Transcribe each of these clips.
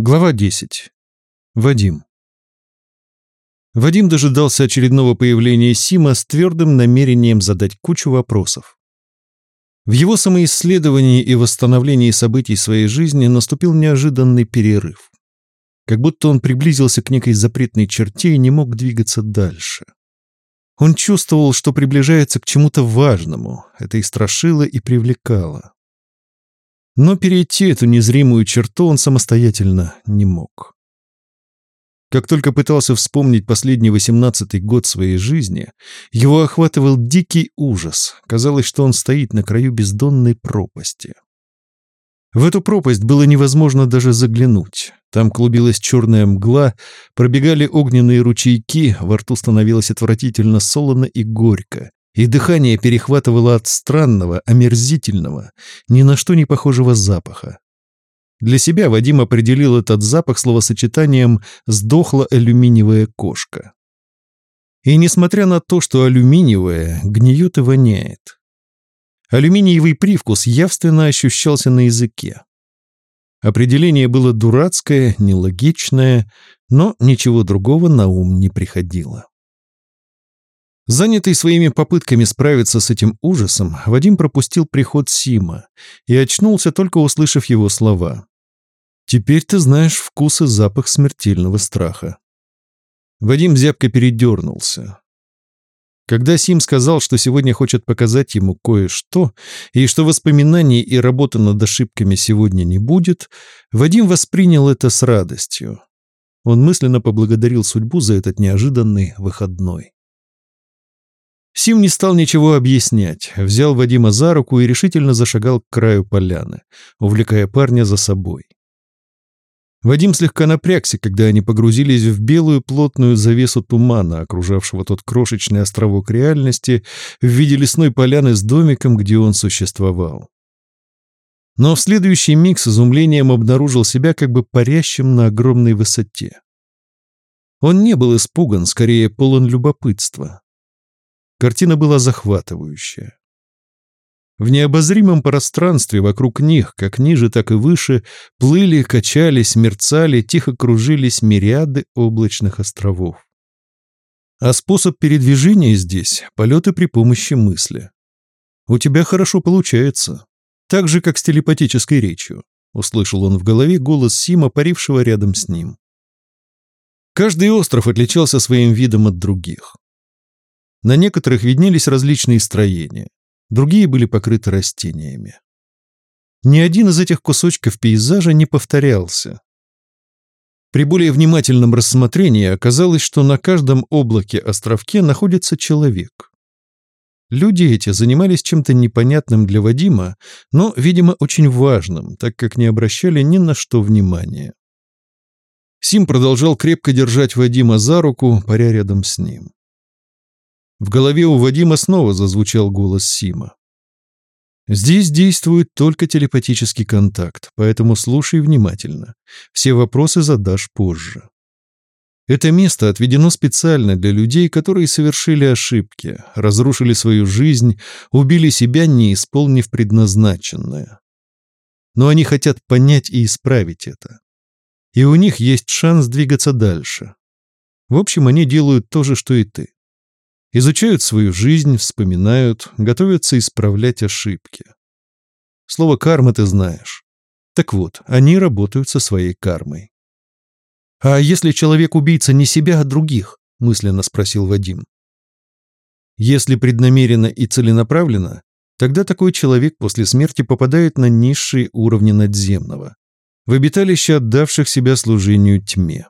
Глава 10. Вадим. Вадим дожидался очередного появления Сима с твердым намерением задать кучу вопросов. В его самоисследовании и восстановлении событий своей жизни наступил неожиданный перерыв. Как будто он приблизился к некой запретной черте и не мог двигаться дальше. Он чувствовал, что приближается к чему-то важному, это и страшило, и привлекало. Но перейти эту незримую черту он самостоятельно не мог. Как только пытался вспомнить последний восемнадцатый год своей жизни, его охватывал дикий ужас. Казалось, что он стоит на краю бездонной пропасти. В эту пропасть было невозможно даже заглянуть. Там клубилась черная мгла, пробегали огненные ручейки, во рту становилось отвратительно солоно и горько, и дыхание перехватывало от странного, омерзительного, ни на что не похожего запаха. Для себя Вадим определил этот запах словосочетанием «сдохла алюминиевая кошка». И несмотря на то, что алюминиевая гниет и воняет, алюминиевый привкус явственно ощущался на языке. Определение было дурацкое, нелогичное, но ничего другого на ум не приходило. Занятый своими попытками справиться с этим ужасом, Вадим пропустил приход Сима и очнулся, только услышав его слова. «Теперь ты знаешь вкус и запах смертельного страха». Вадим зябко передернулся. Когда Сим сказал, что сегодня хочет показать ему кое-что, и что воспоминаний и работы над ошибками сегодня не будет, Вадим воспринял это с радостью. Он мысленно поблагодарил судьбу за этот неожиданный выходной. Сим не стал ничего объяснять, взял Вадима за руку и решительно зашагал к краю поляны, увлекая парня за собой. Вадим слегка напрягся, когда они погрузились в белую плотную завесу тумана, окружавшего тот крошечный островок реальности в виде лесной поляны с домиком, где он существовал. Но в следующий миг с изумлением обнаружил себя как бы парящим на огромной высоте. Он не был испуган, скорее полон любопытства. Картина была захватывающая. В необозримом пространстве вокруг них, как ниже, так и выше, плыли, качались, мерцали, тихо кружились мириады облачных островов. А способ передвижения здесь — полеты при помощи мысли. «У тебя хорошо получается. Так же, как с телепатической речью», — услышал он в голове голос Сима, парившего рядом с ним. Каждый остров отличался своим видом от других. На некоторых виднелись различные строения, другие были покрыты растениями. Ни один из этих кусочков пейзажа не повторялся. При более внимательном рассмотрении оказалось, что на каждом облаке-островке находится человек. Люди эти занимались чем-то непонятным для Вадима, но, видимо, очень важным, так как не обращали ни на что внимания. Сим продолжал крепко держать Вадима за руку, паря рядом с ним. В голове у Вадима снова зазвучал голос Сима. Здесь действует только телепатический контакт, поэтому слушай внимательно. Все вопросы задашь позже. Это место отведено специально для людей, которые совершили ошибки, разрушили свою жизнь, убили себя, не исполнив предназначенное. Но они хотят понять и исправить это. И у них есть шанс двигаться дальше. В общем, они делают то же, что и ты. Изучают свою жизнь, вспоминают, готовятся исправлять ошибки. Слово «карма» ты знаешь. Так вот, они работают со своей кармой. «А если человек-убийца не себя, а других?» – мысленно спросил Вадим. Если преднамеренно и целенаправленно, тогда такой человек после смерти попадает на низшие уровни надземного, в обиталище отдавших себя служению тьме.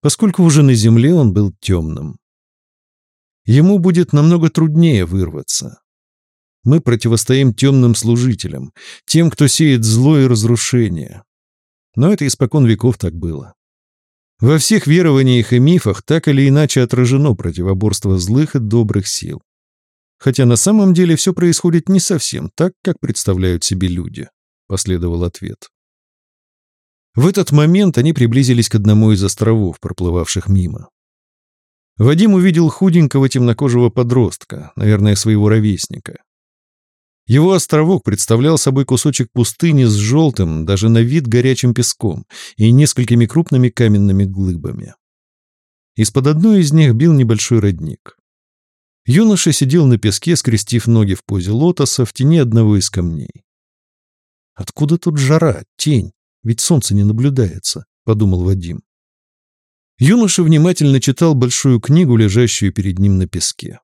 Поскольку уже на земле он был темным ему будет намного труднее вырваться. Мы противостоим темным служителям, тем, кто сеет зло и разрушение. Но это испокон веков так было. Во всех верованиях и мифах так или иначе отражено противоборство злых и добрых сил. Хотя на самом деле все происходит не совсем так, как представляют себе люди, последовал ответ. В этот момент они приблизились к одному из островов, проплывавших мимо. Вадим увидел худенького темнокожего подростка, наверное, своего ровесника. Его островок представлял собой кусочек пустыни с желтым, даже на вид горячим песком и несколькими крупными каменными глыбами. Из-под одной из них бил небольшой родник. Юноша сидел на песке, скрестив ноги в позе лотоса в тени одного из камней. «Откуда тут жара, тень? Ведь солнце не наблюдается», — подумал Вадим. Юноша внимательно читал большую книгу, лежащую перед ним на песке.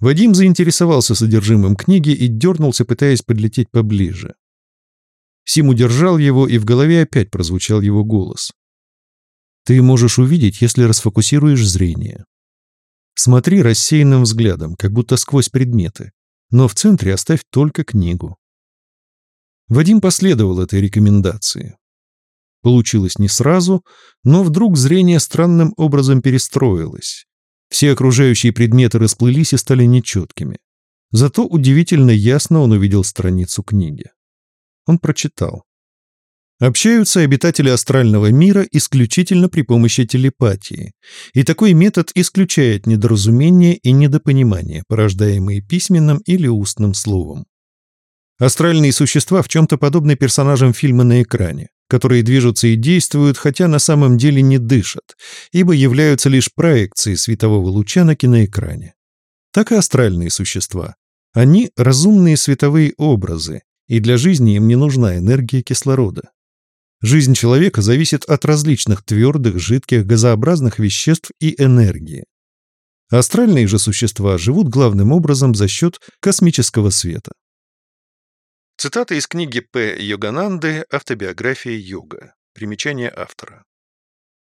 Вадим заинтересовался содержимым книги и дернулся, пытаясь подлететь поближе. Сим удержал его, и в голове опять прозвучал его голос. «Ты можешь увидеть, если расфокусируешь зрение. Смотри рассеянным взглядом, как будто сквозь предметы, но в центре оставь только книгу». Вадим последовал этой рекомендации. Получилось не сразу, но вдруг зрение странным образом перестроилось. Все окружающие предметы расплылись и стали нечеткими. Зато удивительно ясно он увидел страницу книги. Он прочитал. Общаются обитатели астрального мира исключительно при помощи телепатии, и такой метод исключает недоразумения и недопонимания, порождаемые письменным или устным словом. Астральные существа в чем-то подобны персонажам фильма на экране которые движутся и действуют, хотя на самом деле не дышат, ибо являются лишь проекцией светового луча на киноэкране. Так и астральные существа. Они — разумные световые образы, и для жизни им не нужна энергия кислорода. Жизнь человека зависит от различных твердых, жидких, газообразных веществ и энергии. Астральные же существа живут главным образом за счет космического света. Цитата из книги П. Йогананды «Автобиография йога». Примечание автора.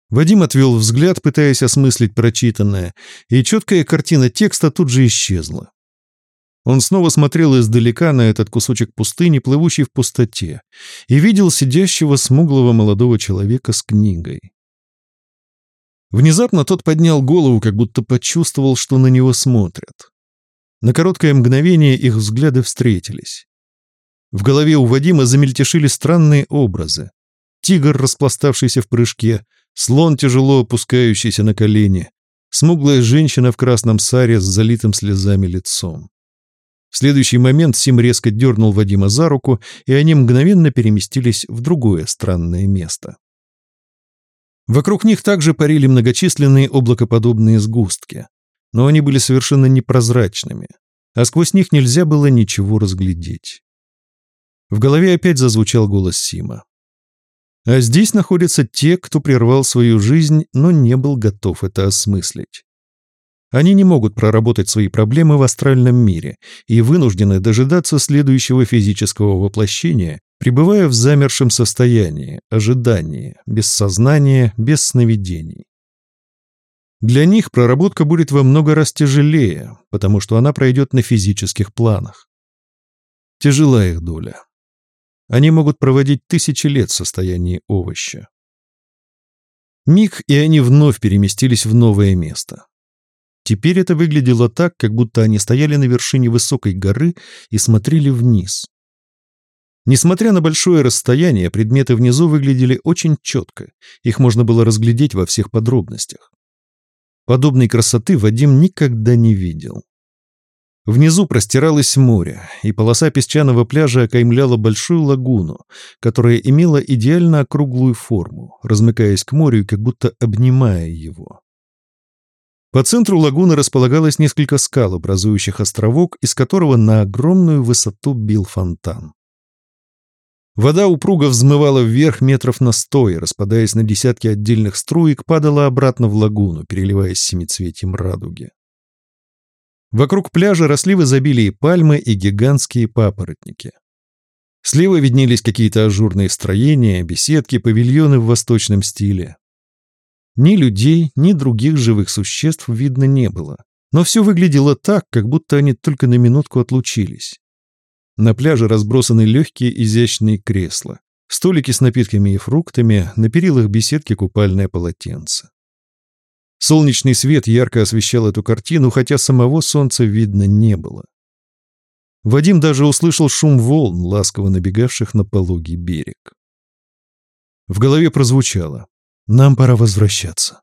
Вадим отвел взгляд, пытаясь осмыслить прочитанное, и четкая картина текста тут же исчезла. Он снова смотрел издалека на этот кусочек пустыни, плывущий в пустоте, и видел сидящего смуглого молодого человека с книгой. Внезапно тот поднял голову, как будто почувствовал, что на него смотрят. На короткое мгновение их взгляды встретились. В голове у Вадима замельтешили странные образы. Тигр, распластавшийся в прыжке, слон, тяжело опускающийся на колени, смуглая женщина в красном саре с залитым слезами лицом. В следующий момент Сим резко дернул Вадима за руку, и они мгновенно переместились в другое странное место. Вокруг них также парили многочисленные облакоподобные сгустки, но они были совершенно непрозрачными, а сквозь них нельзя было ничего разглядеть. В голове опять зазвучал голос Сима. А здесь находятся те, кто прервал свою жизнь, но не был готов это осмыслить. Они не могут проработать свои проблемы в астральном мире и вынуждены дожидаться следующего физического воплощения, пребывая в замершем состоянии, ожидании, без сознания, без сновидений. Для них проработка будет во много раз тяжелее, потому что она пройдет на физических планах. Тяжела их доля. Они могут проводить тысячи лет в состоянии овоща. Миг, и они вновь переместились в новое место. Теперь это выглядело так, как будто они стояли на вершине высокой горы и смотрели вниз. Несмотря на большое расстояние, предметы внизу выглядели очень четко, их можно было разглядеть во всех подробностях. Подобной красоты Вадим никогда не видел. Внизу простиралось море, и полоса песчаного пляжа окаймляла большую лагуну, которая имела идеально округлую форму, размыкаясь к морю, как будто обнимая его. По центру лагуны располагалось несколько скал, образующих островок, из которого на огромную высоту бил фонтан. Вода упруго взмывала вверх метров на сто и, распадаясь на десятки отдельных струек, падала обратно в лагуну, переливаясь семицветием радуги. Вокруг пляжа росли в изобилии пальмы и гигантские папоротники. Слева виднелись какие-то ажурные строения, беседки, павильоны в восточном стиле. Ни людей, ни других живых существ видно не было. Но все выглядело так, как будто они только на минутку отлучились. На пляже разбросаны легкие изящные кресла, столики с напитками и фруктами, на перилах беседки купальное полотенце. Солнечный свет ярко освещал эту картину, хотя самого солнца видно не было. Вадим даже услышал шум волн, ласково набегавших на пологий берег. В голове прозвучало «Нам пора возвращаться».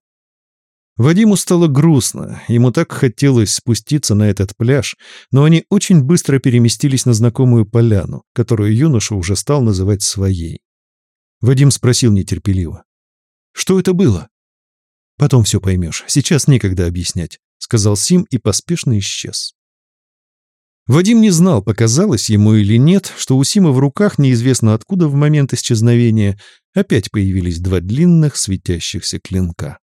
Вадиму стало грустно, ему так хотелось спуститься на этот пляж, но они очень быстро переместились на знакомую поляну, которую юноша уже стал называть своей. Вадим спросил нетерпеливо. «Что это было?» «Потом все поймешь, сейчас некогда объяснять», — сказал Сим и поспешно исчез. Вадим не знал, показалось ему или нет, что у Сима в руках, неизвестно откуда в момент исчезновения, опять появились два длинных светящихся клинка.